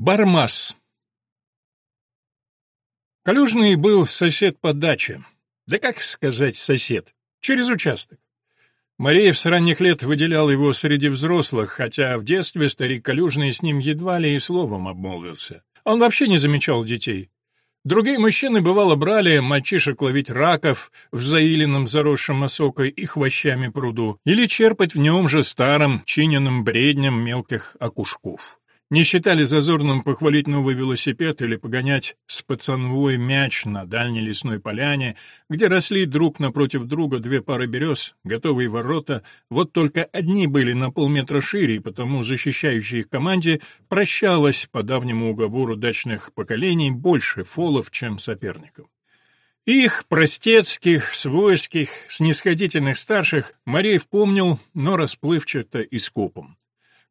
Бармас. Калюжный был сосед по даче. Да как сказать сосед? Через участок. Мареев с ранних лет выделял его среди взрослых, хотя в детстве старик Калюжный с ним едва ли и словом обмолвился. Он вообще не замечал детей. Другие мужчины, бывало, брали мальчишек ловить раков в заиленном заросшем осокой и хвощами пруду или черпать в нем же старым, чиненным бреднем мелких окушков. Не считали зазорным похвалить новый велосипед или погонять с пацанвой мяч на дальней лесной поляне, где росли друг напротив друга две пары берез, готовые ворота, вот только одни были на полметра шире, и потому защищающей их команде прощалось по давнему уговору дачных поколений больше фолов, чем соперникам. Их, простецких, свойских, снисходительных старших, Мареев помнил, но расплывчато и скопом.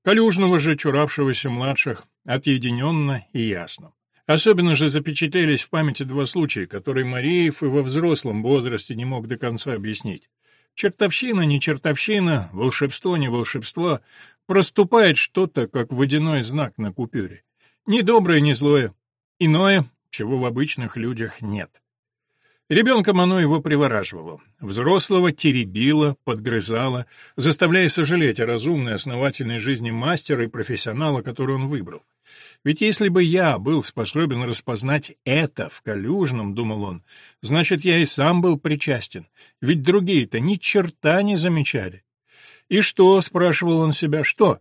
Калюжного же, чуравшегося младших, отъединенно и ясно. Особенно же запечатлелись в памяти два случая, которые Мариев и во взрослом возрасте не мог до конца объяснить. Чертовщина, не чертовщина, волшебство, не волшебство, проступает что-то, как водяной знак на купюре. Ни доброе, ни злое. Иное, чего в обычных людях нет. Ребенком оно его привораживало. Взрослого теребило, подгрызало, заставляя сожалеть о разумной, основательной жизни мастера и профессионала, который он выбрал. Ведь если бы я был способен распознать это в Калюжном, думал он, значит, я и сам был причастен, ведь другие-то ни черта не замечали. И что, спрашивал он себя, что?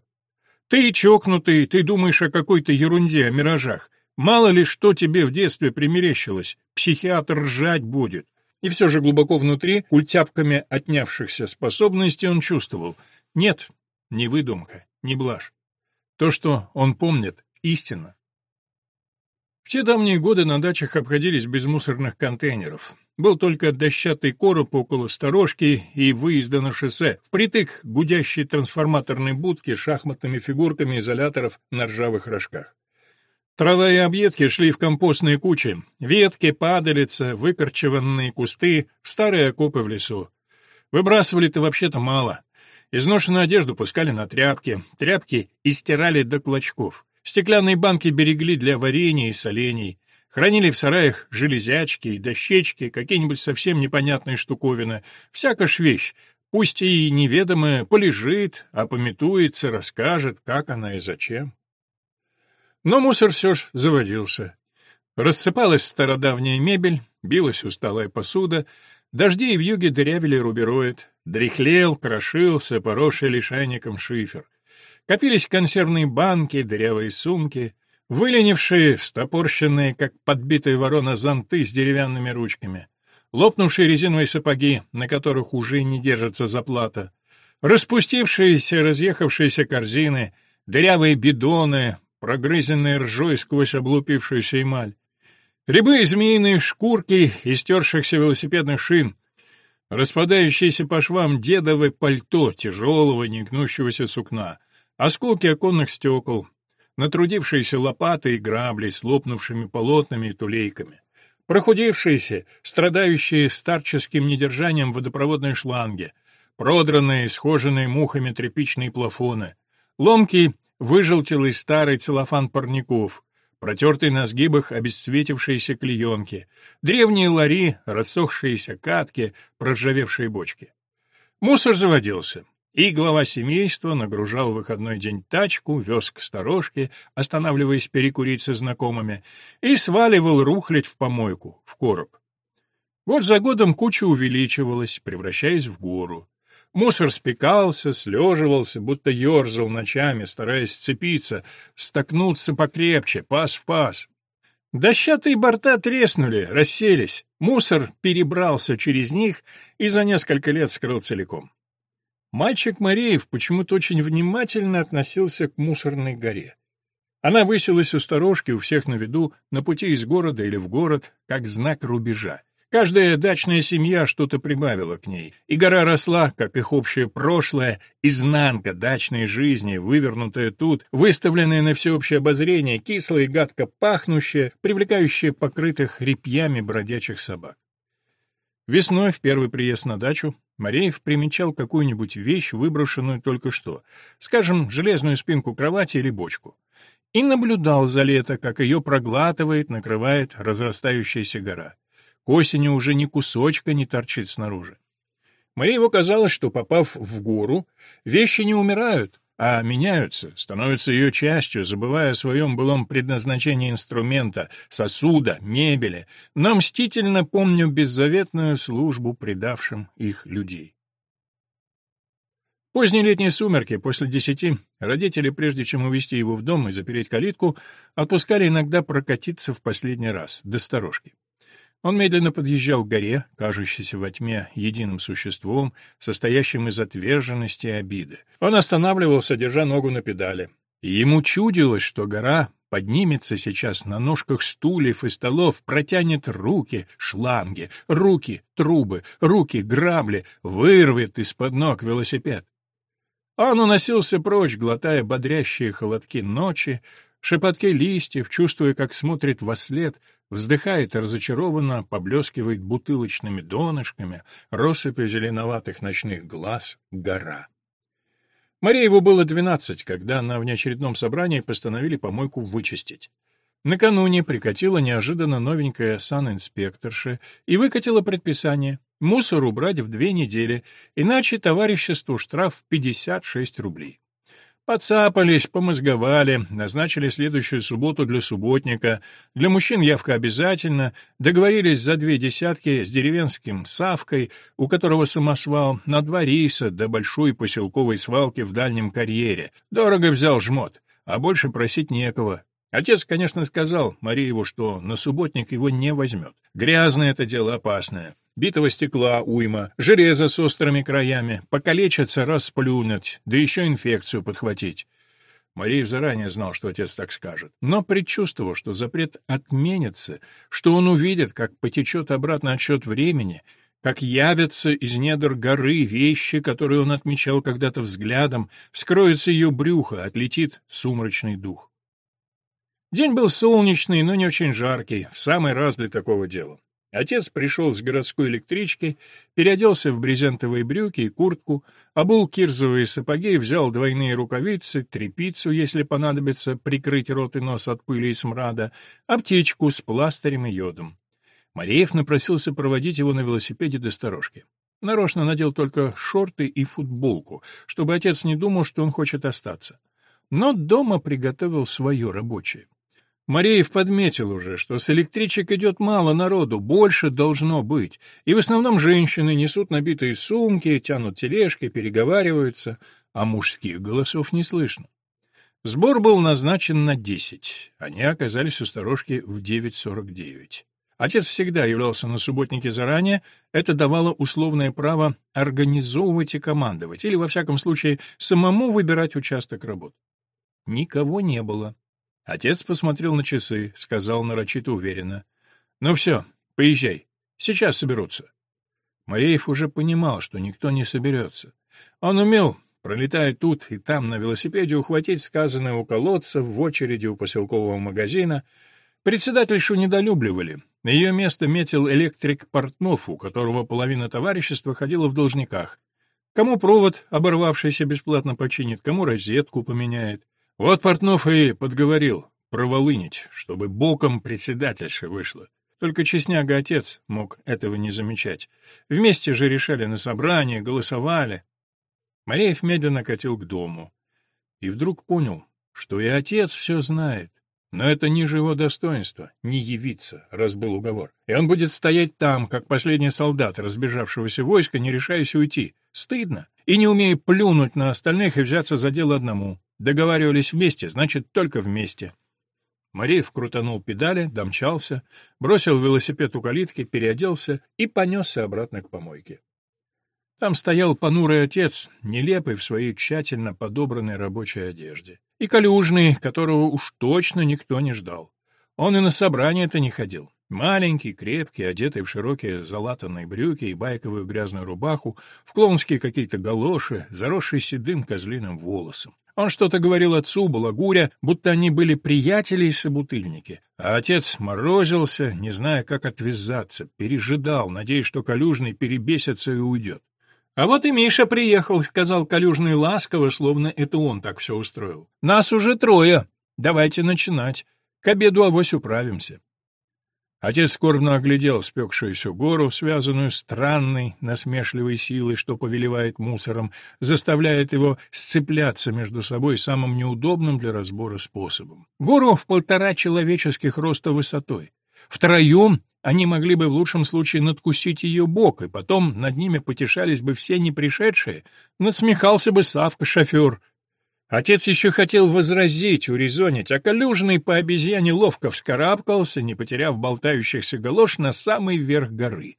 Ты чокнутый, ты думаешь о какой-то ерунде, о миражах. Мало ли что тебе в детстве примерещилось, психиатр ржать будет. И все же глубоко внутри, культяпками отнявшихся способностей, он чувствовал. Нет, не выдумка, не блажь. То, что он помнит, истина. В те давние годы на дачах обходились без мусорных контейнеров. Был только дощатый короб около сторожки и выезда на шоссе, впритык гудящей трансформаторной будки с шахматными фигурками изоляторов на ржавых рожках. Трава и объедки шли в компостные кучи, ветки, падалица, выкорчеванные кусты, в старые окопы в лесу. Выбрасывали-то вообще-то мало. Изношенную одежду пускали на тряпки, тряпки истирали до клочков. Стеклянные банки берегли для варенья и солений. Хранили в сараях железячки и дощечки, какие-нибудь совсем непонятные штуковины. Всяко ж вещь, пусть и неведомая, полежит, а пометуется, расскажет, как она и зачем. Но мусор все ж заводился. Рассыпалась стародавняя мебель, билась усталая посуда, дожди и вьюги дырявили рубероид, дряхлел, крошился, поросший лишайником шифер. Копились консервные банки, дырявые сумки, выленившие, встопорщенные, как подбитые ворона зонты с деревянными ручками, лопнувшие резиновые сапоги, на которых уже не держится заплата, распустившиеся, разъехавшиеся корзины, дырявые бидоны, прогрызенной ржой сквозь облупившуюся эмаль. Рябы змеиные шкурки истершихся велосипедных шин, распадающиеся по швам дедовое пальто тяжелого, негнущегося сукна, осколки оконных стекол, натрудившиеся лопаты и грабли с лопнувшими полотнами и тулейками, прохудившиеся, страдающие старческим недержанием водопроводной шланги, продранные, схоженные мухами тряпичные плафоны, ломкий выжелтелый старый целлофан парников, протертый на сгибах обесцветившиеся клеенки, древние лари, рассохшиеся катки, проржавевшие бочки. Мусор заводился, и глава семейства нагружал в выходной день тачку, вез к сторожке, останавливаясь перекурить со знакомыми, и сваливал рухлядь в помойку, в короб. Год за годом куча увеличивалась, превращаясь в гору. Мусор спекался, слеживался, будто ерзал ночами, стараясь сцепиться, столкнуться покрепче, пас в пас. Дощатые борта треснули, расселись, мусор перебрался через них и за несколько лет скрыл целиком. Мальчик Мареев почему-то очень внимательно относился к мусорной горе. Она высилась у сторожки, у всех на виду, на пути из города или в город, как знак рубежа. Каждая дачная семья что-то прибавила к ней, и гора росла, как их общее прошлое, изнанка дачной жизни, вывернутая тут, выставленная на всеобщее обозрение, кислая и гадко пахнущая, привлекающая покрытых репьями бродячих собак. Весной, в первый приезд на дачу, Мареев примечал какую-нибудь вещь, выброшенную только что, скажем, железную спинку кровати или бочку. и наблюдал за лето, как ее проглатывает, накрывает разрастающаяся гора. К осени уже ни кусочка не торчит снаружи. Марии казалось, что, попав в гору, вещи не умирают, а меняются, становятся ее частью, забывая о своем былом предназначении инструмента, сосуда, мебели, но мстительно помню беззаветную службу предавшим их людей. Поздние летние сумерки, после десяти, родители, прежде чем увезти его в дом и запереть калитку, отпускали иногда прокатиться в последний раз, до сторожки. Он медленно подъезжал к горе, кажущейся во тьме единым существом, состоящим из отверженности и обиды. Он останавливался, держа ногу на педали. И ему чудилось, что гора поднимется сейчас на ножках стульев и столов, протянет руки, шланги, руки, трубы, руки, грабли, вырвет из-под ног велосипед. Он уносился прочь, глотая бодрящие холодки ночи, шепотки листьев, чувствуя, как смотрит во след Вздыхает разочарованно, поблескивает бутылочными донышками, россыпью зеленоватых ночных глаз гора. Марееву было двенадцать, когда на внеочередном собрании постановили помойку вычистить. Накануне прикатила неожиданно новенькая санинспекторша и выкатила предписание мусор убрать в две недели, иначе товариществу штраф в 56 рублей. Подцапались, помозговали, назначили следующую субботу для субботника. Для мужчин явка обязательно. Договорились за две десятки с деревенским Савкой, у которого самосвал, на два рейса до большой поселковой свалки в дальнем карьере. Дорого взял жмот, а больше просить некого. Отец, конечно, сказал Мариеву, что на субботник его не возьмет. Грязное это дело, опасное. Битого стекла уйма, железо с острыми краями, покалечиться, расплюнуть, да еще инфекцию подхватить. Мариев заранее знал, что отец так скажет, но предчувствовал, что запрет отменится, что он увидит, как потечет обратно отсчет времени, как явятся из недр горы вещи, которые он отмечал когда-то взглядом, вскроется ее брюхо, отлетит сумрачный дух. День был солнечный, но не очень жаркий, в самый раз для такого дела. Отец пришел с городской электрички, переоделся в брезентовые брюки и куртку, обул кирзовые сапоги, взял двойные рукавицы, тряпицу, если понадобится прикрыть рот и нос от пыли и смрада, аптечку с пластырем и йодом. Мареев напросился проводить его на велосипеде до сторожки. Нарочно надел только шорты и футболку, чтобы отец не думал, что он хочет остаться. Но дома приготовил свое рабочее. Мареев подметил уже, что с электричек идет мало народу, больше должно быть, и в основном женщины несут набитые сумки, тянут тележки, переговариваются, а мужских голосов не слышно. Сбор был назначен на десять, они оказались у сторожки в 9.49. Отец всегда являлся на субботнике заранее, это давало условное право организовывать и командовать, или, во всяком случае, самому выбирать участок работ. Никого не было. Отец посмотрел на часы, сказал нарочито уверенно. «Ну все, поезжай. Сейчас соберутся». Мареев уже понимал, что никто не соберется. Он умел, пролетая тут и там на велосипеде, ухватить сказанное у колодца в очереди у поселкового магазина. Председательшу недолюбливали. На ее место метил электрик Портнов, у которого половина товарищества ходила в должниках. Кому провод, оборвавшийся, бесплатно починит, кому розетку поменяет. Вот Портнов и подговорил проволынить, чтобы боком председательша вышла. Только Честняга-отец мог этого не замечать. Вместе же решали на собрании, голосовали. Мареев медленно катил к дому. И вдруг понял, что и отец все знает. Но это ниже его достоинства, не явиться, раз был уговор. И он будет стоять там, как последний солдат разбежавшегося войска, не решаясь уйти. Стыдно. И не умея плюнуть на остальных и взяться за дело одному. Договаривались вместе, значит, только вместе. Мареев крутанул педали, домчался, бросил велосипед у калитки, переоделся и понесся обратно к помойке. Там стоял понурый отец, нелепый в своей тщательно подобранной рабочей одежде, и Калюжный, которого уж точно никто не ждал. Он и на собрание-то не ходил. Маленький, крепкий, одетый в широкие залатанные брюки и байковую грязную рубаху, в клоунские какие-то галоши, заросший седым козлиным волосом. Он что-то говорил отцу, балагуря, будто они были приятели и собутыльники. А отец морозился, не зная, как отвязаться, пережидал, надеясь, что Калюжный перебесится и уйдет. «А вот и Миша приехал», — сказал Калюжный ласково, словно это он так все устроил. «Нас уже трое». Давайте начинать. К обеду авось управимся. Отец скорбно оглядел спекшуюся гору, связанную странной, насмешливой силой, что повелевает мусором, заставляет его сцепляться между собой самым неудобным для разбора способом. Гору в полтора человеческих роста высотой. Втроем они могли бы в лучшем случае надкусить ее бок, и потом над ними потешались бы все непришедшие, насмехался бы Савка-шофер — Отец еще хотел возразить, урезонить, а Калюжный по обезьяне ловко вскарабкался, не потеряв болтающихся галош, на самый верх горы.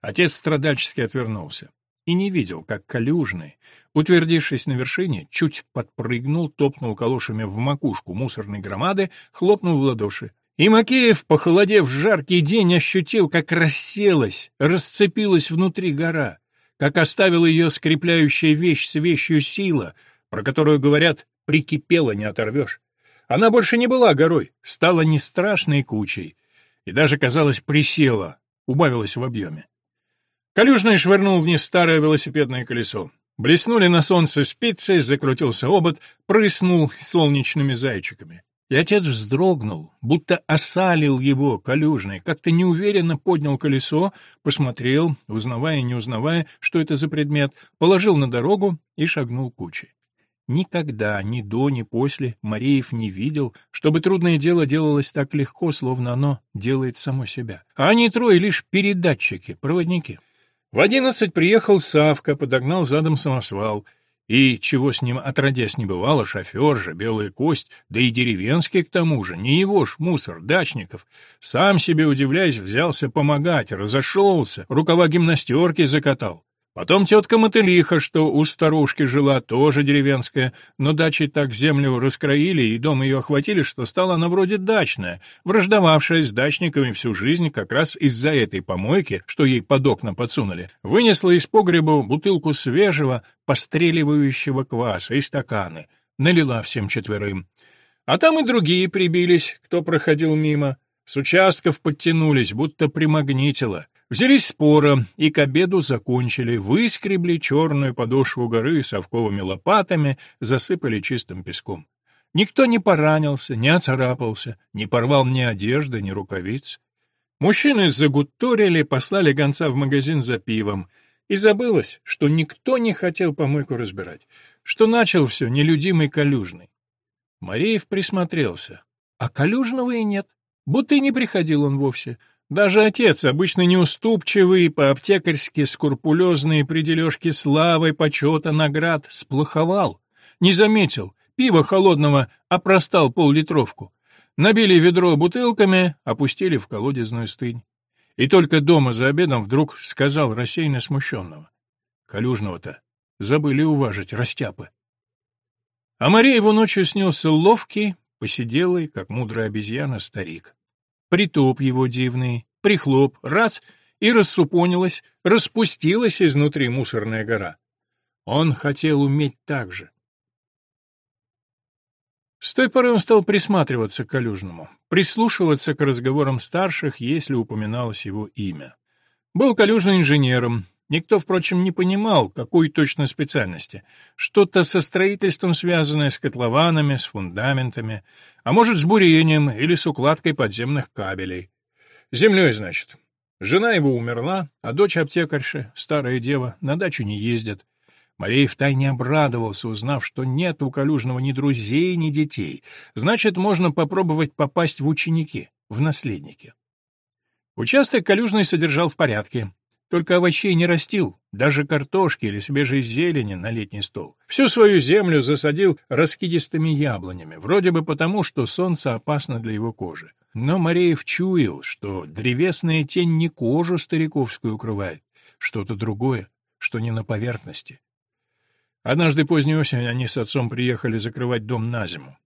Отец страдальчески отвернулся и не видел, как Калюжный, утвердившись на вершине, чуть подпрыгнул, топнул калошами в макушку мусорной громады, хлопнул в ладоши. И Макеев, похолодев в жаркий день, ощутил, как расселась, расцепилась внутри гора, как оставила ее скрепляющая вещь с вещью сила — про которую говорят «прикипела, не оторвешь». Она больше не была горой, стала не страшной кучей, и даже, казалось, присела, убавилась в объеме. Калюжный швырнул вниз старое велосипедное колесо. Блеснули на солнце спицы, закрутился обод, прыснул солнечными зайчиками. И отец вздрогнул, будто осалил его, Калюжный, как-то неуверенно поднял колесо, посмотрел, узнавая и не узнавая, что это за предмет, положил на дорогу и шагнул к куче. Никогда, ни до, ни после, Мареев не видел, чтобы трудное дело делалось так легко, словно оно делает само себя. А они трое лишь передатчики, проводники. В одиннадцать приехал Савка, подогнал задом самосвал. И, чего с ним отродясь не бывало, шофер же, белая кость, да и деревенский к тому же, не его ж мусор, дачников. Сам себе удивляясь, взялся помогать, разошелся, рукава гимнастерки закатал. Потом тетка Мотылиха, что у старушки жила, тоже деревенская, но дачи так землю раскроили и дом ее охватили, что стала она вроде дачная, враждовавшая с дачниками всю жизнь как раз из-за этой помойки, что ей под окна подсунули, вынесла из погреба бутылку свежего, постреливающего кваса и стаканы, налила всем четверым. А там и другие прибились, кто проходил мимо. С участков подтянулись, будто примагнитило. Взялись спора и к обеду закончили, выскребли черную подошву горы совковыми лопатами, засыпали чистым песком. Никто не поранился, не оцарапался, не порвал ни одежды, ни рукавиц. Мужчины загуторили, послали гонца в магазин за пивом. И забылось, что никто не хотел помойку разбирать, что начал все нелюдимый Калюжный. Мареев присмотрелся, а Калюжного и нет, будто и не приходил он вовсе — даже отец, обычно неуступчивый, по-аптекарски скрупулезные при дележке славы, почета, наград, сплоховал. Не заметил, пива холодного опростал пол-литровку. Набили ведро бутылками, опустили в колодезную стынь. И только дома за обедом вдруг сказал рассеянно смущенного. Калюжного-то забыли уважить растяпы. А Мария его ночью снился ловкий, посиделый, как мудрая обезьяна, старик притоп его дивный, прихлоп, раз — и рассупонилась, распустилась изнутри мусорная гора. Он хотел уметь так же. С той поры он стал присматриваться к Калюжному, прислушиваться к разговорам старших, если упоминалось его имя. Был Калюжный инженером, Никто, впрочем, не понимал, какой точно специальности. Что-то со строительством связанное с котлованами, с фундаментами, а может, с бурением или с укладкой подземных кабелей. Землей, значит. Жена его умерла, а дочь аптекарши, старая дева, на дачу не ездит. Марей втайне обрадовался, узнав, что нет у Калюжного ни друзей, ни детей. Значит, можно попробовать попасть в ученики, в наследники. Участок Калюжный содержал в порядке. Только овощей не растил, даже картошки или свежей зелени на летний стол. Всю свою землю засадил раскидистыми яблонями, вроде бы потому, что солнце опасно для его кожи. Но Мареев чуял, что древесная тень не кожу стариковскую укрывает, что-то другое, что не на поверхности. Однажды поздней осенью они с отцом приехали закрывать дом на зиму.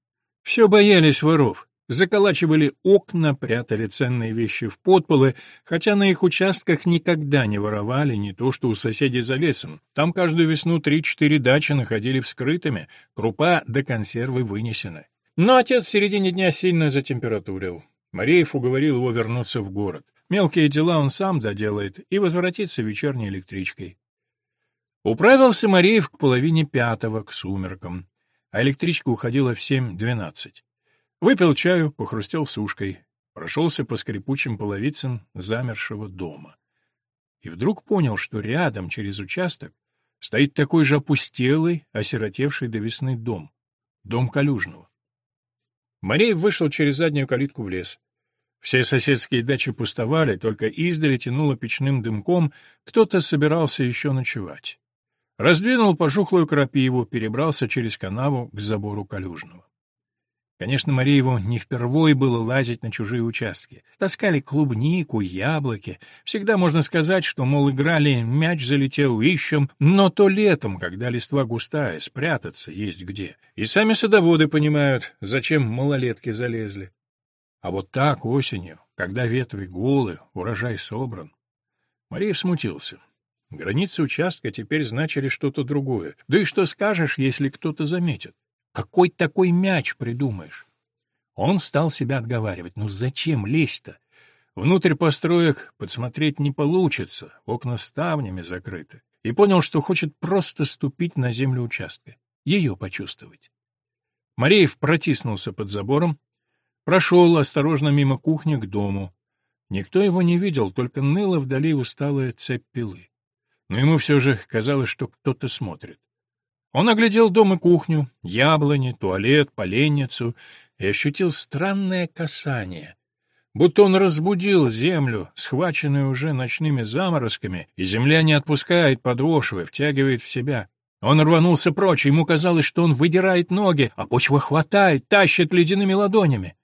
Все боялись воров, Заколачивали окна, прятали ценные вещи в подполы, хотя на их участках никогда не воровали, не то что у соседей за лесом. Там каждую весну три-четыре дачи находили вскрытыми, крупа до консервы вынесены. Но отец в середине дня сильно затемпературил. Мареев уговорил его вернуться в город. Мелкие дела он сам доделает и возвратится вечерней электричкой. Управился Мареев к половине пятого, к сумеркам, а электричка уходила в семь двенадцать. Выпил чаю, похрустел сушкой, прошелся по скрипучим половицам замершего дома. И вдруг понял, что рядом, через участок, стоит такой же опустелый, осиротевший до весны дом. Дом Калюжного. Мареев вышел через заднюю калитку в лес. Все соседские дачи пустовали, только издали тянуло печным дымком, кто-то собирался еще ночевать. Раздвинул пожухлую крапиву, перебрался через канаву к забору Калюжного. Конечно, Мариеву не впервой было лазить на чужие участки. Таскали клубнику, яблоки. Всегда можно сказать, что, мол, играли, мяч залетел, ищем, но то летом, когда листва густая, спрятаться есть где. И сами садоводы понимают, зачем малолетки залезли. А вот так осенью, когда ветви голы, урожай собран. Мариев смутился. Границы участка теперь значили что-то другое. Да и что скажешь, если кто-то заметит? Какой такой мяч придумаешь? Он стал себя отговаривать. Ну зачем лезть-то? Внутрь построек подсмотреть не получится, окна ставнями закрыты. И понял, что хочет просто ступить на землю участка, ее почувствовать. Мареев протиснулся под забором, прошел осторожно мимо кухни к дому. Никто его не видел, только ныла вдали усталая цепь пилы. Но ему все же казалось, что кто-то смотрит. Он оглядел дом и кухню, яблони, туалет, поленницу и ощутил странное касание. Будто он разбудил землю, схваченную уже ночными заморозками, и земля не отпускает подошвы, втягивает в себя. Он рванулся прочь, ему казалось, что он выдирает ноги, а почва хватает, тащит ледяными ладонями.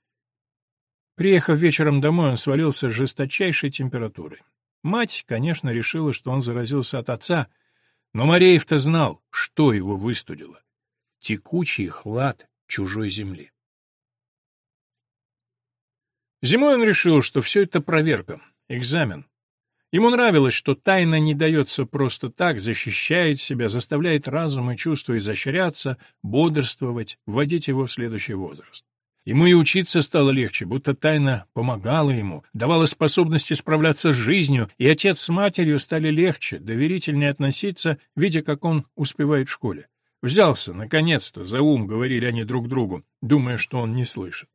Приехав вечером домой, он свалился с жесточайшей температурой. Мать, конечно, решила, что он заразился от отца — но Мареев-то знал, что его выстудило. Текучий хлад чужой земли. Зимой он решил, что все это проверка, экзамен. Ему нравилось, что тайна не дается просто так, защищает себя, заставляет разум и чувства изощряться, бодрствовать, вводить его в следующий возраст. Ему и учиться стало легче, будто тайна помогала ему, давала способности справляться с жизнью, и отец с матерью стали легче, доверительнее относиться, видя, как он успевает в школе. Взялся, наконец-то, за ум, говорили они друг другу, думая, что он не слышит.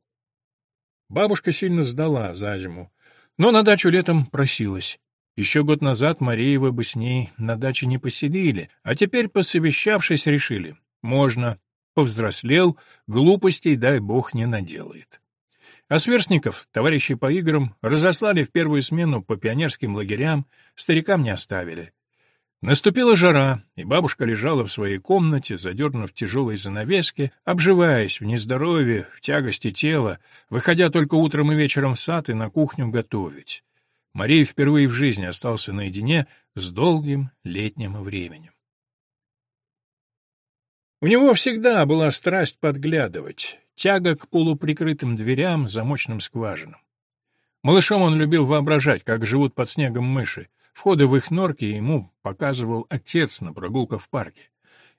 Бабушка сильно сдала за зиму, но на дачу летом просилась. Еще год назад Мареева бы с ней на даче не поселили, а теперь, посовещавшись, решили — можно, повзрослел, глупостей, дай бог, не наделает. А сверстников, товарищей по играм, разослали в первую смену по пионерским лагерям, старикам не оставили. Наступила жара, и бабушка лежала в своей комнате, задернув тяжелые занавески, обживаясь в нездоровье, в тягости тела, выходя только утром и вечером в сад и на кухню готовить. Мария впервые в жизни остался наедине с долгим летним временем. У него всегда была страсть подглядывать, тяга к полуприкрытым дверям, замочным скважинам. Малышом он любил воображать, как живут под снегом мыши. Входы в их норки ему показывал отец на прогулках в парке.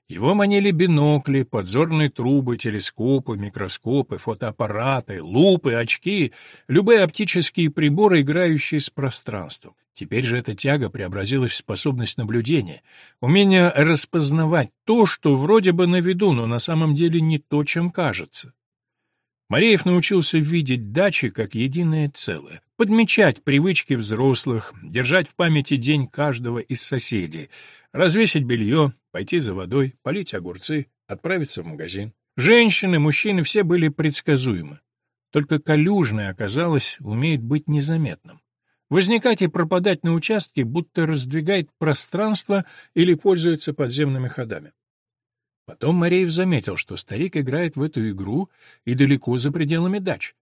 Его манили бинокли, подзорные трубы, телескопы, микроскопы, фотоаппараты, лупы, очки, любые оптические приборы, играющие с пространством. Теперь же эта тяга преобразилась в способность наблюдения, умение распознавать то, что вроде бы на виду, но на самом деле не то, чем кажется. Мареев научился видеть дачи как единое целое, подмечать привычки взрослых, держать в памяти день каждого из соседей — развесить белье, пойти за водой, полить огурцы, отправиться в магазин. Женщины, мужчины все были предсказуемы. Только Калюжный, оказалось, умеет быть незаметным. Возникать и пропадать на участке, будто раздвигает пространство или пользуется подземными ходами. Потом Мареев заметил, что старик играет в эту игру и далеко за пределами дач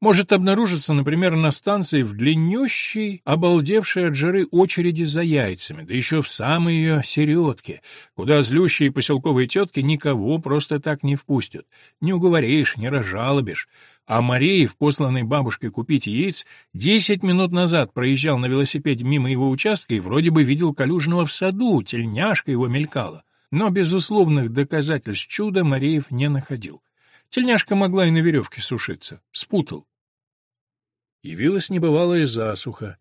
может обнаружиться, например, на станции в длиннющей, обалдевшей от жары очереди за яйцами, да еще в самой ее середке, куда злющие поселковые тетки никого просто так не впустят. Не уговоришь, не разжалобишь. А Мареев, посланный бабушкой купить яиц, десять минут назад проезжал на велосипеде мимо его участка и вроде бы видел Калюжного в саду, тельняшка его мелькала. Но безусловных доказательств чуда Мареев не находил. Тельняшка могла и на веревке сушиться. Спутал. Явилась небывалая засуха.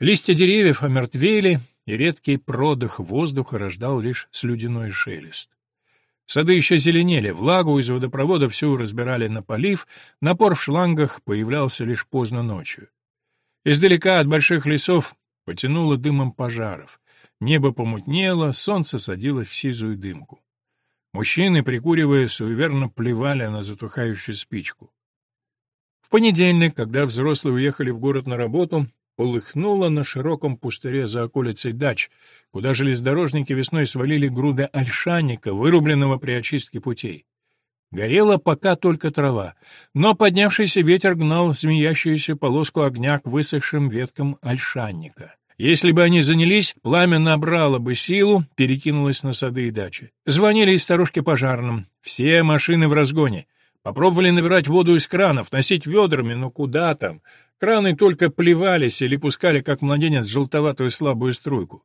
Листья деревьев омертвели, и редкий продых воздуха рождал лишь слюдяной шелест. Сады еще зеленели, влагу из водопровода всю разбирали на полив, напор в шлангах появлялся лишь поздно ночью. Издалека от больших лесов потянуло дымом пожаров. Небо помутнело, солнце садилось в сизую дымку. Мужчины, прикуривая, суеверно плевали на затухающую спичку. Понедельник, когда взрослые уехали в город на работу, полыхнуло на широком пустыре за околицей дач, куда железнодорожники весной свалили груды ольшанника, вырубленного при очистке путей. Горела пока только трава, но поднявшийся ветер гнал змеящуюся полоску огня к высохшим веткам ольшанника. Если бы они занялись, пламя набрало бы силу, перекинулось на сады и дачи. Звонили из сторожки пожарным. Все машины в разгоне. Попробовали набирать воду из кранов, носить ведрами, но куда там? Краны только плевались или пускали, как младенец, желтоватую слабую струйку.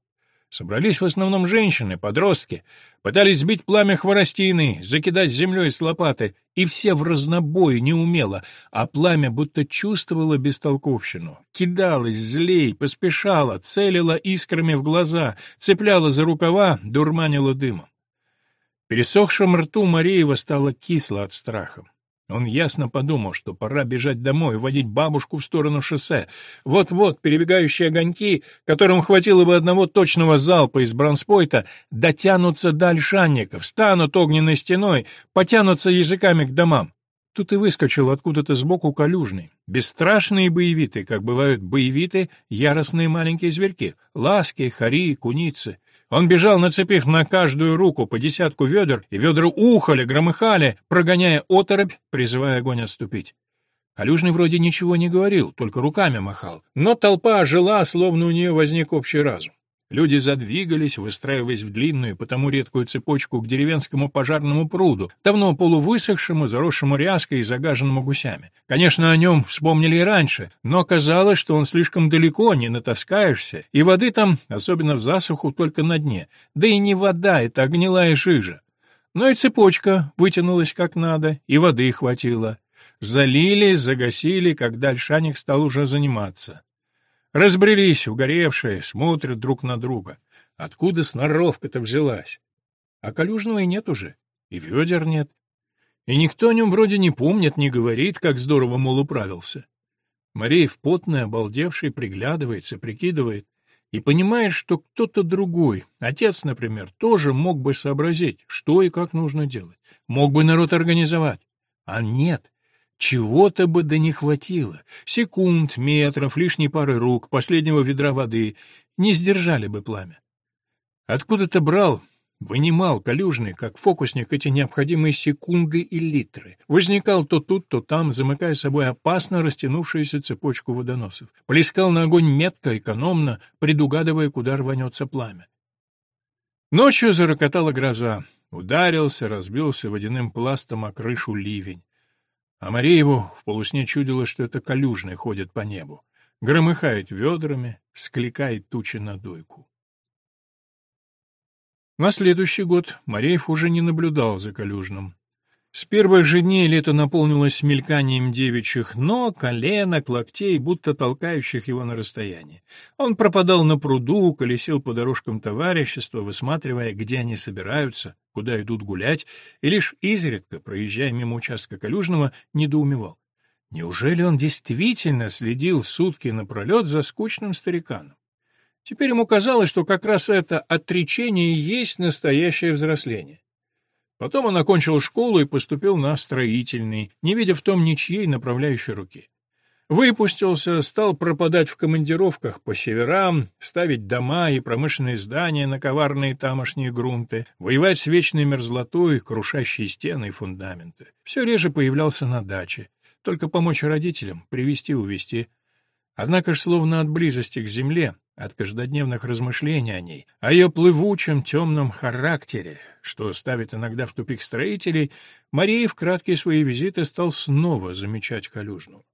Собрались в основном женщины, подростки, пытались сбить пламя хворостиной, закидать землей с лопаты, и все в разнобой неумело, а пламя будто чувствовало бестолковщину. Кидалось злей, поспешало, целило искрами в глаза, цепляло за рукава, дурманило дымом. Пересохшем рту Мареева стало кисло от страха. Он ясно подумал, что пора бежать домой, водить бабушку в сторону шоссе. Вот-вот перебегающие огоньки, которым хватило бы одного точного залпа из бронспойта, дотянутся до ольшанников, станут огненной стеной, потянутся языками к домам. Тут и выскочил откуда-то сбоку калюжный. Бесстрашные боевиты, как бывают боевиты, яростные маленькие зверьки. Ласки, хари, куницы. Он бежал, нацепив на каждую руку по десятку ведер, и ведра ухали, громыхали, прогоняя оторопь, призывая огонь отступить. Калюжный вроде ничего не говорил, только руками махал. Но толпа ожила, словно у нее возник общий разум. Люди задвигались, выстраиваясь в длинную, потому редкую цепочку к деревенскому пожарному пруду, давно полувысохшему, заросшему ряской и загаженному гусями. Конечно, о нем вспомнили и раньше, но казалось, что он слишком далеко, не натаскаешься, и воды там, особенно в засуху, только на дне. Да и не вода, это гнилая жижа. Но и цепочка вытянулась как надо, и воды хватило. Залили, загасили, когда Альшаник стал уже заниматься. Разбрелись, угоревшие, смотрят друг на друга. Откуда сноровка-то взялась? А Калюжного и нет уже, и ведер нет. И никто о нем вроде не помнит, не говорит, как здорово, мол, управился. Мареев потный, обалдевший, приглядывается, прикидывает и понимает, что кто-то другой, отец, например, тоже мог бы сообразить, что и как нужно делать, мог бы народ организовать. А нет, чего-то бы да не хватило. Секунд, метров, лишней пары рук, последнего ведра воды. Не сдержали бы пламя. Откуда-то брал, вынимал калюжный, как фокусник, эти необходимые секунды и литры. Возникал то тут, то там, замыкая собой опасно растянувшуюся цепочку водоносов. Плескал на огонь метко, экономно, предугадывая, куда рванется пламя. Ночью зарокотала гроза. Ударился, разбился водяным пластом о крышу ливень. А Марееву в полусне чудило, что это калюжный ходит по небу, громыхает ведрами, скликает тучи на дойку. На следующий год Мареев уже не наблюдал за Калюжным. С первых же дней лето наполнилось мельканием девичьих ног, коленок, локтей, будто толкающих его на расстоянии. Он пропадал на пруду, колесил по дорожкам товарищества, высматривая, где они собираются, куда идут гулять, и лишь изредка, проезжая мимо участка Калюжного, недоумевал. Неужели он действительно следил сутки напролет за скучным стариканом? Теперь ему казалось, что как раз это отречение и есть настоящее взросление. Потом он окончил школу и поступил на строительный, не видя в том ничьей направляющей руки. Выпустился, стал пропадать в командировках по северам, ставить дома и промышленные здания на коварные тамошние грунты, воевать с вечной мерзлотой, крушащие стены и фундаменты. Все реже появлялся на даче, только помочь родителям, привести-увести. Однако ж, словно от близости к земле, от каждодневных размышлений о ней, о ее плывучем темном характере, что ставит иногда в тупик строителей, Мария в краткие свои визиты стал снова замечать Калюжну.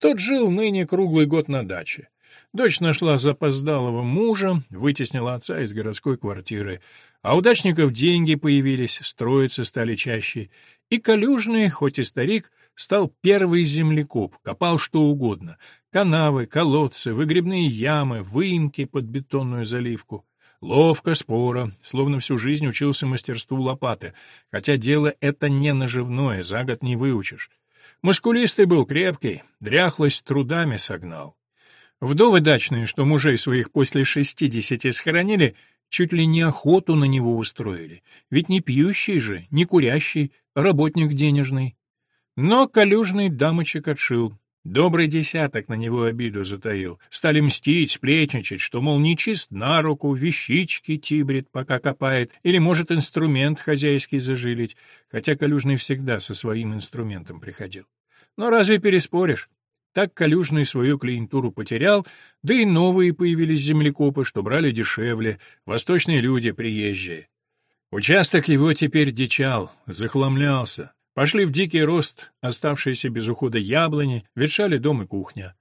Тот жил ныне круглый год на даче. Дочь нашла запоздалого мужа, вытеснила отца из городской квартиры, а у дачников деньги появились, строиться стали чаще, и Калюжный, хоть и старик, стал первый землекоп, копал что угодно — канавы, колодцы, выгребные ямы, выемки под бетонную заливку. Ловко, споро, словно всю жизнь учился мастерству лопаты, хотя дело это не наживное, за год не выучишь. Мускулистый был крепкий, дряхлость трудами согнал. Вдовы дачные, что мужей своих после шестидесяти схоронили, чуть ли не охоту на него устроили. Ведь не пьющий же, не курящий, работник денежный. Но калюжный дамочек отшил. Добрый десяток на него обиду затаил. Стали мстить, сплетничать, что, мол, нечист на руку, вещички тибрит, пока копает, или может инструмент хозяйский зажилить, хотя Калюжный всегда со своим инструментом приходил. Но разве переспоришь? Так Калюжный свою клиентуру потерял, да и новые появились землекопы, что брали дешевле, восточные люди приезжие. Участок его теперь дичал, захламлялся. Пошли в дикий рост оставшиеся без ухода яблони, ветшали дом и кухня.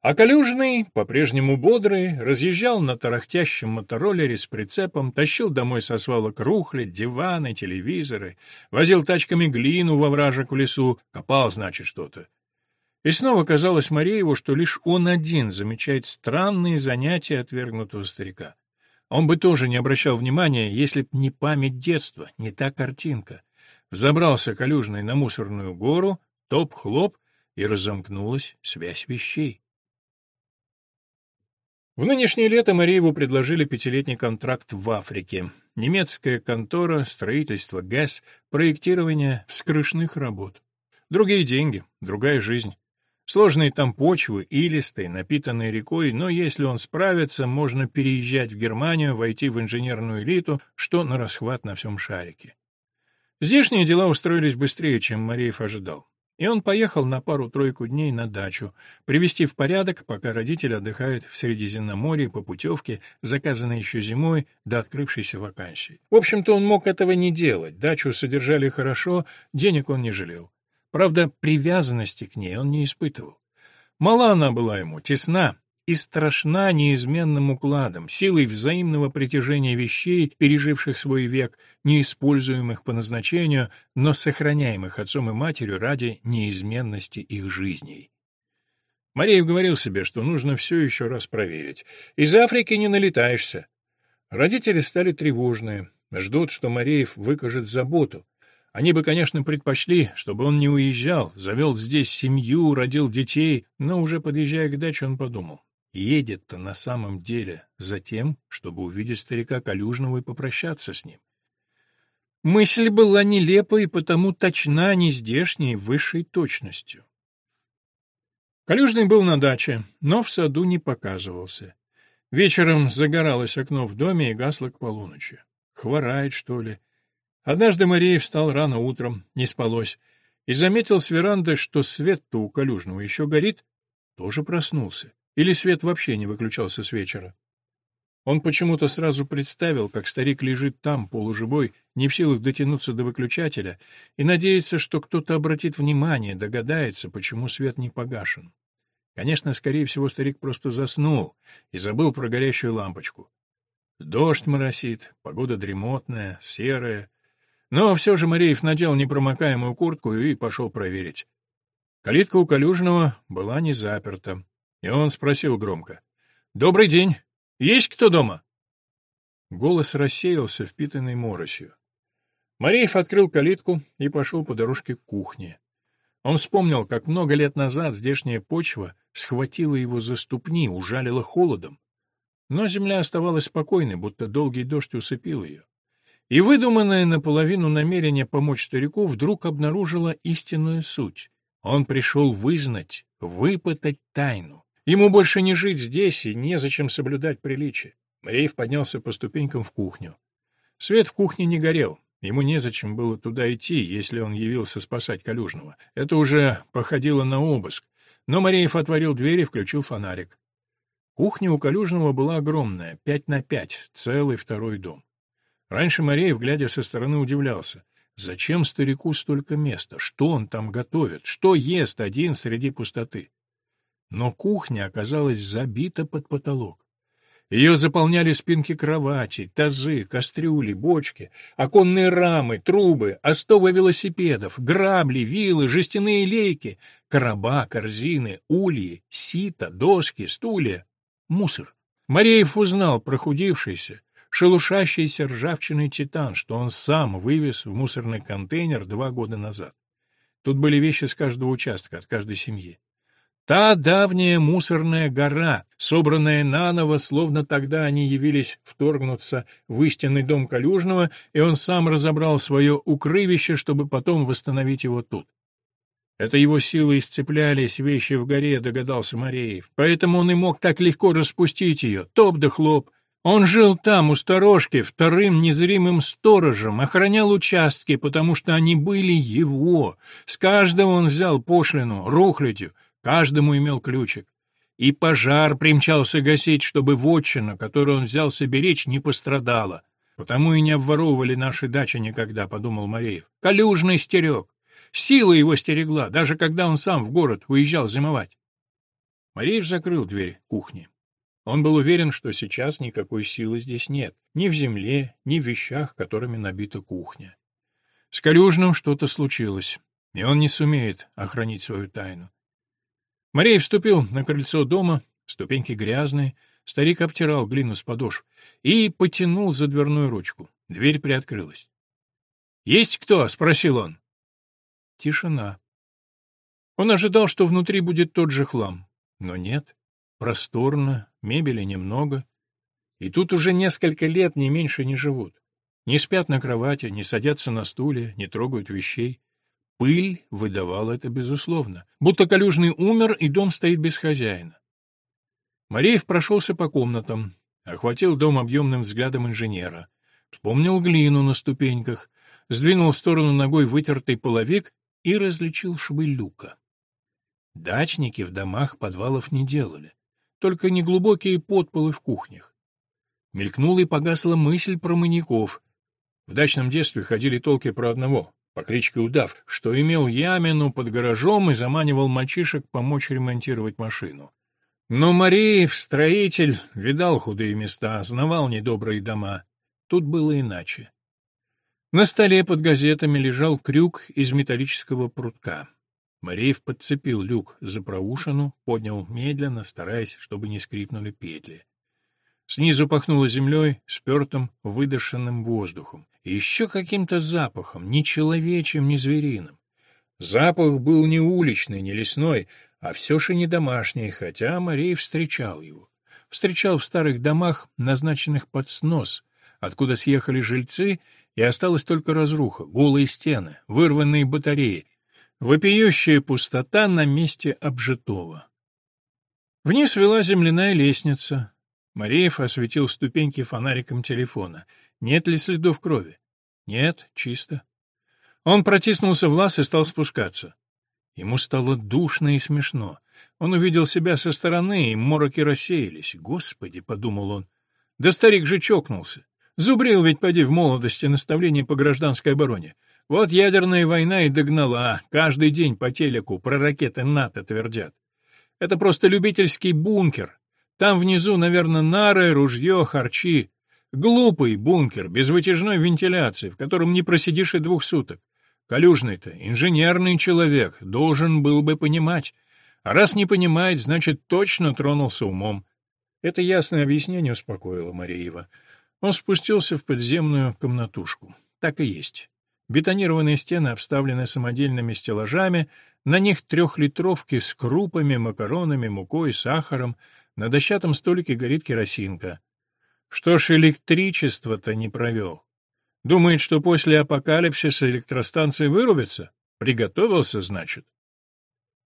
А Калюжный, по-прежнему бодрый, разъезжал на тарахтящем мотороллере с прицепом, тащил домой со свалок рухли, диваны, телевизоры, возил тачками глину во вражек в лесу, копал, значит, что-то. И снова казалось Марееву, что лишь он один замечает странные занятия отвергнутого старика. Он бы тоже не обращал внимания, если б не память детства, не та картинка. Взобрался Калюжный на мусорную гору, топ-хлоп, и разомкнулась связь вещей. В нынешнее лето Марееву предложили пятилетний контракт в Африке. Немецкая контора, строительство ГЭС, проектирование вскрышных работ. Другие деньги, другая жизнь. Сложные там почвы, илистые, напитанные рекой, но если он справится, можно переезжать в Германию, войти в инженерную элиту, что на расхват на всем шарике. Здешние дела устроились быстрее, чем Мареев ожидал. И он поехал на пару-тройку дней на дачу, привести в порядок, пока родители отдыхают в Средиземноморье по путевке, заказанной еще зимой до открывшейся вакансии. В общем-то, он мог этого не делать, дачу содержали хорошо, денег он не жалел. Правда, привязанности к ней он не испытывал. Мала она была ему, тесна и страшна неизменным укладом, силой взаимного притяжения вещей, переживших свой век, неиспользуемых по назначению, но сохраняемых отцом и матерью ради неизменности их жизней. Мареев говорил себе, что нужно все еще раз проверить. Из Африки не налетаешься. Родители стали тревожные, ждут, что Мареев выкажет заботу. Они бы, конечно, предпочли, чтобы он не уезжал, завел здесь семью, родил детей, но уже подъезжая к даче, он подумал. Едет-то на самом деле за тем, чтобы увидеть старика Калюжного и попрощаться с ним. Мысль была нелепа и потому точна нездешней высшей точностью. Калюжный был на даче, но в саду не показывался. Вечером загоралось окно в доме и гасло к полуночи. Хворает, что ли? Однажды Мария встал рано утром, не спалось, и заметил с веранды, что свет-то у Калюжного еще горит, тоже проснулся. Или свет вообще не выключался с вечера. Он почему-то сразу представил, как старик лежит там, полуживой, не в силах дотянуться до выключателя, и надеется, что кто-то обратит внимание, догадается, почему свет не погашен. Конечно, скорее всего, старик просто заснул и забыл про горящую лампочку. Дождь моросит, погода дремотная, серая, но все же Мареев надел непромокаемую куртку и пошел проверить. Калитка у Калюжного была не заперта, и он спросил громко. «Добрый день! Есть кто дома?» Голос рассеялся, впитанный моросью. Мареев открыл калитку и пошел по дорожке к кухне. Он вспомнил, как много лет назад здешняя почва схватила его за ступни, ужалила холодом. Но земля оставалась спокойной, будто долгий дождь усыпил ее и выдуманное наполовину намерение помочь старику вдруг обнаружило истинную суть. Он пришел вызнать, выпытать тайну. Ему больше не жить здесь и незачем соблюдать приличие. Мареев поднялся по ступенькам в кухню. Свет в кухне не горел. Ему незачем было туда идти, если он явился спасать Калюжного. Это уже походило на обыск. Но Мареев отворил дверь и включил фонарик. Кухня у Калюжного была огромная, пять на пять, целый второй дом. Раньше Мареев, глядя со стороны, удивлялся. Зачем старику столько места? Что он там готовит? Что ест один среди пустоты? Но кухня оказалась забита под потолок. Ее заполняли спинки кроватей, тазы, кастрюли, бочки, оконные рамы, трубы, остовы велосипедов, грабли, вилы, жестяные лейки, короба, корзины, ульи, сито, доски, стулья, мусор. Мареев узнал прохудившийся, шелушащийся ржавчиной титан, что он сам вывез в мусорный контейнер два года назад. Тут были вещи с каждого участка, от каждой семьи. Та давняя мусорная гора, собранная наново, словно тогда они явились вторгнуться в истинный дом Калюжного, и он сам разобрал свое укрывище, чтобы потом восстановить его тут. Это его силы исцеплялись вещи в горе, догадался Мареев. Поэтому он и мог так легко распустить ее, топ да хлоп. Он жил там, у сторожки, вторым незримым сторожем, охранял участки, потому что они были его. С каждого он взял пошлину, рухлядью, каждому имел ключик. И пожар примчался гасить, чтобы вотчина, которую он взялся беречь, не пострадала. Потому и не обворовывали наши дачи никогда, — подумал Мареев. Калюжный стерег. Сила его стерегла, даже когда он сам в город уезжал зимовать. Мареев закрыл дверь кухни. Он был уверен, что сейчас никакой силы здесь нет, ни в земле, ни в вещах, которыми набита кухня. С Калюжным что-то случилось, и он не сумеет охранить свою тайну. Марей вступил на крыльцо дома, ступеньки грязные, старик обтирал глину с подошв и потянул за дверную ручку. Дверь приоткрылась. «Есть кто?» — спросил он. Тишина. Он ожидал, что внутри будет тот же хлам. Но нет. Просторно, мебели немного. И тут уже несколько лет не меньше не живут. Не спят на кровати, не садятся на стуле, не трогают вещей. Пыль выдавала это безусловно. Будто Калюжный умер, и дом стоит без хозяина. Мареев прошелся по комнатам, охватил дом объемным взглядом инженера. Вспомнил глину на ступеньках, сдвинул в сторону ногой вытертый половик и различил швы люка. Дачники в домах подвалов не делали, только неглубокие подполы в кухнях. Мелькнула и погасла мысль про маньяков. В дачном детстве ходили толки про одного, по кличке Удав, что имел ямину под гаражом и заманивал мальчишек помочь ремонтировать машину. Но Мариев, строитель, видал худые места, знавал недобрые дома. Тут было иначе. На столе под газетами лежал крюк из металлического прутка. Мареев подцепил люк за проушину, поднял медленно, стараясь, чтобы не скрипнули петли. Снизу пахнуло землей, спертым, выдышанным воздухом. Еще каким-то запахом, ни человечьим, ни звериным. Запах был не уличный, не лесной, а все же не домашний, хотя Мареев встречал его. Встречал в старых домах, назначенных под снос, откуда съехали жильцы и осталась только разруха, голые стены, вырванные батареи, вопиющая пустота на месте обжитого. Вниз вела земляная лестница. Мареев осветил ступеньки фонариком телефона. Нет ли следов крови? Нет, чисто. Он протиснулся в лаз и стал спускаться. Ему стало душно и смешно. Он увидел себя со стороны, и мороки рассеялись. «Господи!» — подумал он. «Да старик же чокнулся. Зубрил ведь, поди, в молодости наставления по гражданской обороне. Вот ядерная война и догнала. Каждый день по телеку про ракеты НАТО твердят. Это просто любительский бункер. Там внизу, наверное, нары, ружье, харчи. Глупый бункер, без вытяжной вентиляции, в котором не просидишь и двух суток. Калюжный-то, инженерный человек, должен был бы понимать. А раз не понимает, значит, точно тронулся умом. Это ясное объяснение успокоило Мариева. Он спустился в подземную комнатушку. Так и есть. Бетонированные стены обставлены самодельными стеллажами, на них трехлитровки с крупами, макаронами, мукой, сахаром, на дощатом столике горит керосинка. Что ж, электричество-то не провел. Думает, что после апокалипсиса электростанции вырубятся? Приготовился, значит.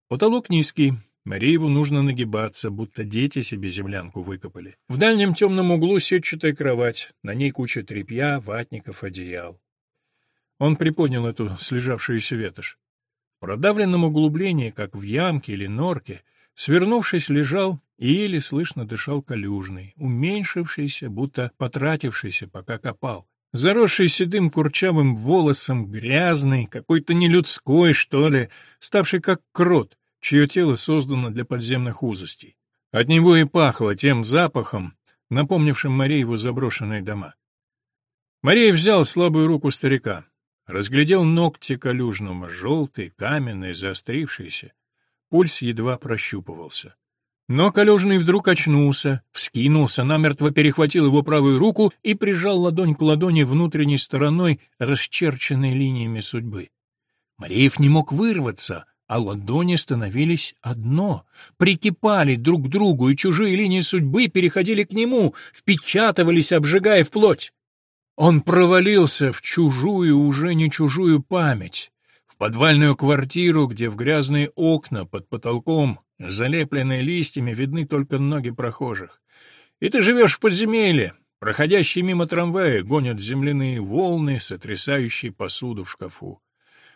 Потолок низкий, Марееву нужно нагибаться, будто дети себе землянку выкопали. В дальнем темном углу сетчатая кровать, на ней куча тряпья, ватников, одеял. Он приподнял эту слежавшуюся ветошь. В продавленном углублении, как в ямке или норке, свернувшись, лежал и еле слышно дышал калюжный, уменьшившийся, будто потратившийся, пока копал. Заросший седым курчавым волосом, грязный, какой-то нелюдской, что ли, ставший как крот — чье тело создано для подземных узостей. От него и пахло тем запахом, напомнившим Марееву заброшенные дома. Мария взял слабую руку старика, разглядел ногти калюжного, желтые, каменные, заострившиеся. Пульс едва прощупывался. Но Калежный вдруг очнулся, вскинулся, намертво перехватил его правую руку и прижал ладонь к ладони внутренней стороной, расчерченной линиями судьбы. Мареев не мог вырваться, а ладони становились одно, прикипали друг к другу, и чужие линии судьбы переходили к нему, впечатывались, обжигая в плоть. Он провалился в чужую, уже не чужую память, в подвальную квартиру, где в грязные окна под потолком Залепленные листьями видны только ноги прохожих. И ты живешь в подземелье. Проходящие мимо трамваи гонят земляные волны, сотрясающие посуду в шкафу.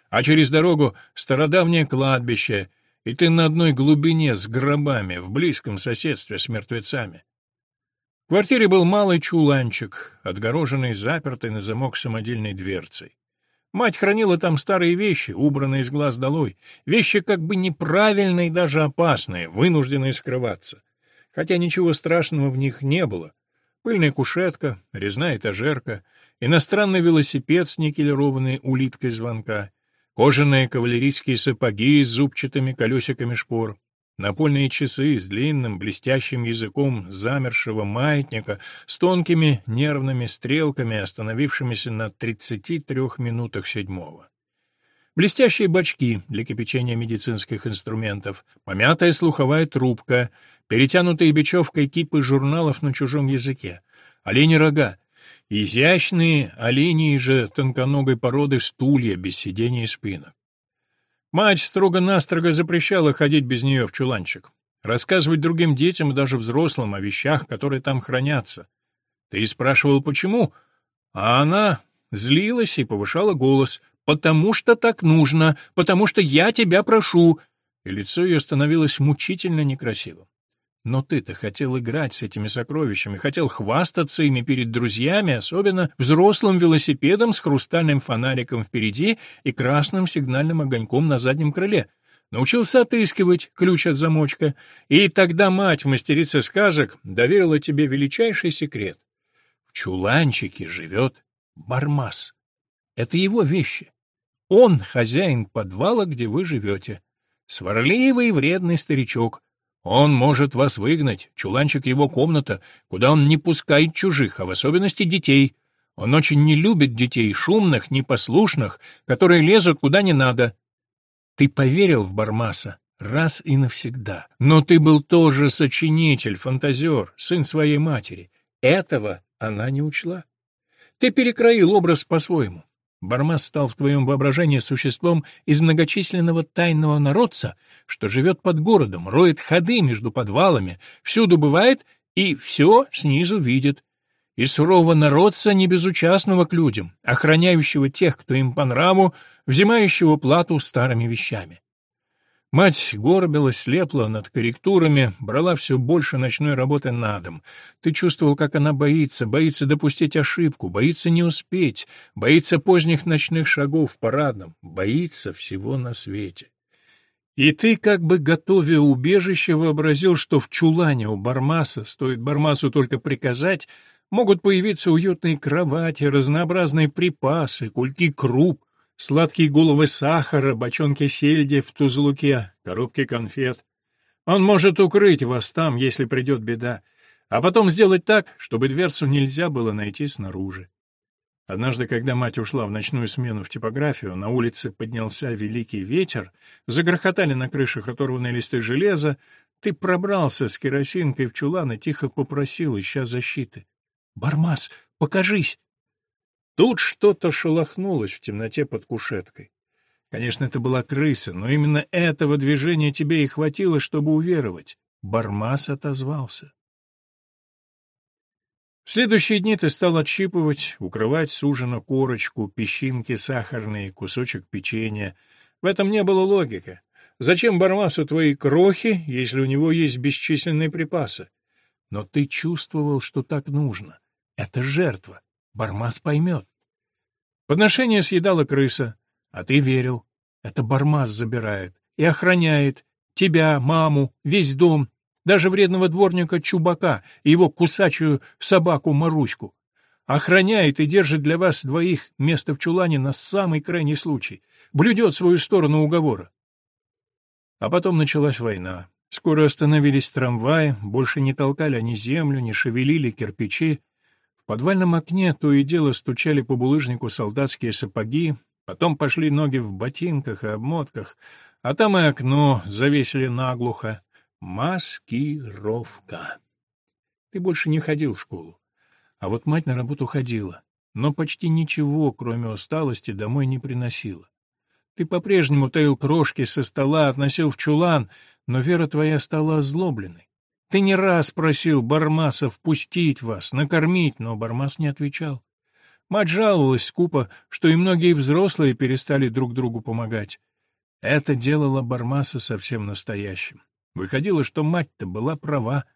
А через дорогу стародавнее кладбище, и ты на одной глубине с гробами, в близком соседстве с мертвецами. В квартире был малый чуланчик, отгороженный запертой на замок самодельной дверцей. Мать хранила там старые вещи, убранные с глаз долой, вещи как бы неправильные даже опасные, вынужденные скрываться. Хотя ничего страшного в них не было. Пыльная кушетка, резная этажерка, иностранный велосипед с никелированной улиткой звонка, кожаные кавалерийские сапоги с зубчатыми колесиками шпор, Напольные часы с длинным блестящим языком замершего маятника с тонкими нервными стрелками, остановившимися на 33 минутах седьмого. Блестящие бачки для кипячения медицинских инструментов, помятая слуховая трубка, перетянутые бечевкой кипы журналов на чужом языке, олени рога, изящные оленьи же тонконогой породы стулья без сидений и спинок. Мать строго-настрого запрещала ходить без нее в чуланчик, рассказывать другим детям и даже взрослым о вещах, которые там хранятся. Ты спрашивал, почему, а она злилась и повышала голос, «Потому что так нужно, потому что я тебя прошу», и лицо ее становилось мучительно некрасивым. Но ты-то хотел играть с этими сокровищами, хотел хвастаться ими перед друзьями, особенно взрослым велосипедом с хрустальным фонариком впереди и красным сигнальным огоньком на заднем крыле. Научился отыскивать ключ от замочка, и тогда мать, мастерица сказок, доверила тебе величайший секрет. В чуланчике живет Бармас. Это его вещи. Он хозяин подвала, где вы живете. Сварливый и вредный старичок — он может вас выгнать, чуланчик его комната, куда он не пускает чужих, а в особенности детей. Он очень не любит детей, шумных, непослушных, которые лезут куда не надо. Ты поверил в Бармаса раз и навсегда. Но ты был тоже сочинитель, фантазер, сын своей матери. Этого она не учла. Ты перекроил образ по-своему. Бармас стал в твоем воображении существом из многочисленного тайного народца, что живет под городом, роет ходы между подвалами, всюду бывает и все снизу видит. И сурового народца, не безучастного к людям, охраняющего тех, кто им по нраву, взимающего плату старыми вещами. Мать горбилась, слепла над корректурами, брала все больше ночной работы на дом. Ты чувствовал, как она боится, боится допустить ошибку, боится не успеть, боится поздних ночных шагов в парадном, боится всего на свете. И ты, как бы готовя убежище, вообразил, что в чулане у Бармаса, стоит Бармасу только приказать, могут появиться уютные кровати, разнообразные припасы, кульки круп, Сладкие головы сахара, бочонки сельди в тузлуке, коробки конфет. Он может укрыть вас там, если придет беда, а потом сделать так, чтобы дверцу нельзя было найти снаружи. Однажды, когда мать ушла в ночную смену в типографию, на улице поднялся великий ветер, загрохотали на крышах оторванные листы железа, ты пробрался с керосинкой в чулан и тихо попросил, ища защиты. «Бармас, покажись!» Тут что-то шелохнулось в темноте под кушеткой. Конечно, это была крыса, но именно этого движения тебе и хватило, чтобы уверовать. Бармас отозвался. В следующие дни ты стал отщипывать, укрывать с ужина корочку, песчинки сахарные, кусочек печенья. В этом не было логики. Зачем Бармасу твои крохи, если у него есть бесчисленные припасы? Но ты чувствовал, что так нужно. Это жертва. Бармас поймет. Подношение съедала крыса, а ты верил. Это Бармас забирает и охраняет тебя, маму, весь дом, даже вредного дворника Чубака и его кусачую собаку Маруську. Охраняет и держит для вас двоих место в чулане на самый крайний случай, блюдет свою сторону уговора. А потом началась война. Скоро остановились трамваи, больше не толкали они землю, не шевелили кирпичи. Подвальном окне то и дело стучали по булыжнику солдатские сапоги, потом пошли ноги в ботинках и обмотках, а там и окно завесили наглухо. Маскировка. Ты больше не ходил в школу. А вот мать на работу ходила, но почти ничего, кроме усталости, домой не приносила. Ты по-прежнему таил крошки со стола, относил в чулан, но вера твоя стала озлобленной. Ты не раз просил Бармаса впустить вас, накормить, но Бармас не отвечал. Мать жаловалась скупо, что и многие взрослые перестали друг другу помогать. Это делало Бармаса совсем настоящим. Выходило, что мать-то была права.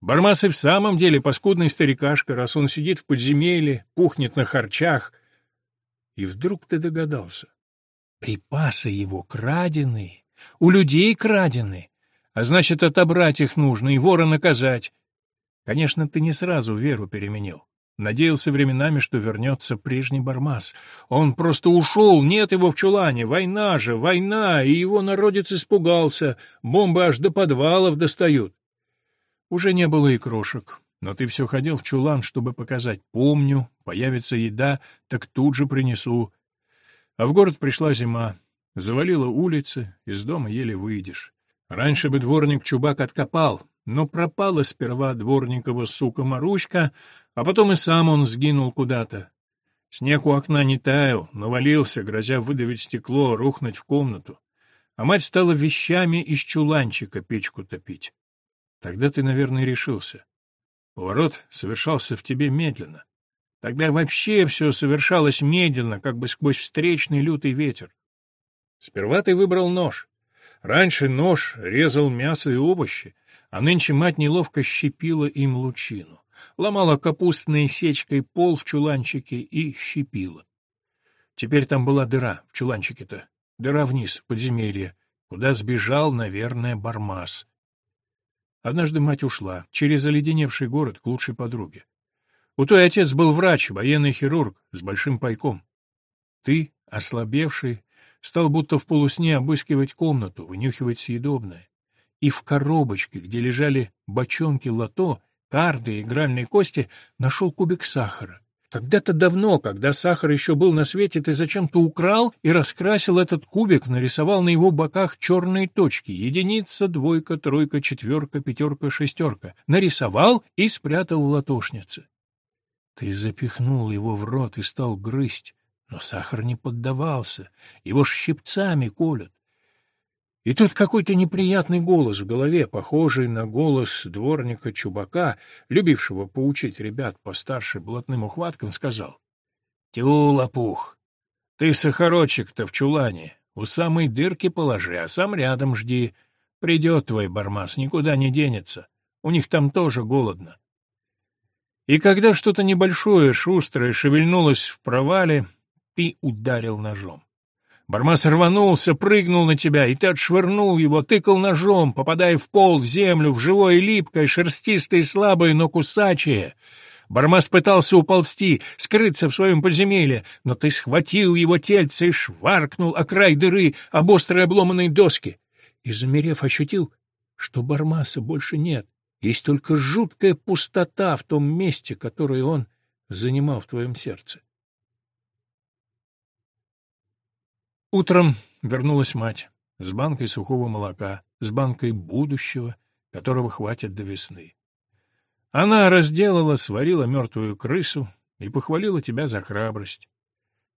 Бармас и в самом деле паскудный старикашка, раз он сидит в подземелье, пухнет на харчах. И вдруг ты догадался. Припасы его краденые, у людей крадены, а значит, отобрать их нужно и вора наказать. Конечно, ты не сразу веру переменил. Надеялся временами, что вернется прежний Бармас. Он просто ушел, нет его в чулане. Война же, война, и его народец испугался. Бомбы аж до подвалов достают. Уже не было и крошек, но ты все ходил в чулан, чтобы показать «помню», появится еда, так тут же принесу. А в город пришла зима, завалила улицы, из дома еле выйдешь. Раньше бы дворник Чубак откопал, но пропала сперва дворникова сука Марушка, а потом и сам он сгинул куда-то. Снег у окна не таял, навалился, грозя выдавить стекло, рухнуть в комнату. А мать стала вещами из чуланчика печку топить. Тогда ты, наверное, решился. Поворот совершался в тебе медленно. Тогда вообще все совершалось медленно, как бы сквозь встречный лютый ветер. Сперва ты выбрал нож. Раньше нож резал мясо и овощи, а нынче мать неловко щепила им лучину. Ломала капустной сечкой пол в чуланчике и щепила. Теперь там была дыра в чуланчике-то, дыра вниз, в подземелье, куда сбежал, наверное, Бармас. Однажды мать ушла через оледеневший город к лучшей подруге. У той отец был врач, военный хирург, с большим пайком. Ты, ослабевший, стал будто в полусне обыскивать комнату, вынюхивать съедобное. И в коробочке, где лежали бочонки лото, карды и игральные кости, нашел кубик сахара. Когда-то давно, когда сахар еще был на свете, ты зачем-то украл и раскрасил этот кубик, нарисовал на его боках черные точки — единица, двойка, тройка, четверка, пятерка, шестерка. Нарисовал и спрятал в латошнице. Ты запихнул его в рот и стал грызть, но сахар не поддавался, его щипцами колют. И тут какой-то неприятный голос в голове, похожий на голос дворника Чубака, любившего поучить ребят постарше блатным ухваткам, сказал. — Тю, лопух, ты сахарочек-то в чулане, у самой дырки положи, а сам рядом жди. Придет твой бармас, никуда не денется. У них там тоже голодно. И когда что-то небольшое, шустрое шевельнулось в провале, ты ударил ножом. Бармас рванулся, прыгнул на тебя, и ты отшвырнул его, тыкал ножом, попадая в пол, в землю, в живое липкое, шерстистое слабое, но кусачее. Бармас пытался уползти, скрыться в своем подземелье, но ты схватил его тельце и шваркнул о край дыры, об острые обломанные доски. И, замерев, ощутил, что Бармаса больше нет. Есть только жуткая пустота в том месте, которое он занимал в твоем сердце. Утром вернулась мать с банкой сухого молока, с банкой будущего, которого хватит до весны. Она разделала, сварила мертвую крысу и похвалила тебя за храбрость.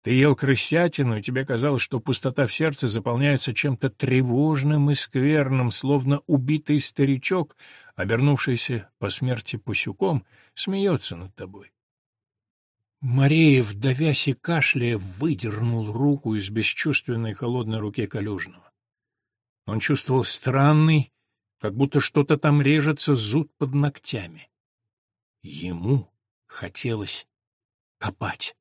Ты ел крысятину, и тебе казалось, что пустота в сердце заполняется чем-то тревожным и скверным, словно убитый старичок, обернувшийся по смерти пусюком, смеется над тобой. Мареев, давясь и кашляя, выдернул руку из бесчувственной холодной руки Калюжного. Он чувствовал странный, как будто что-то там режется, зуд под ногтями. Ему хотелось копать.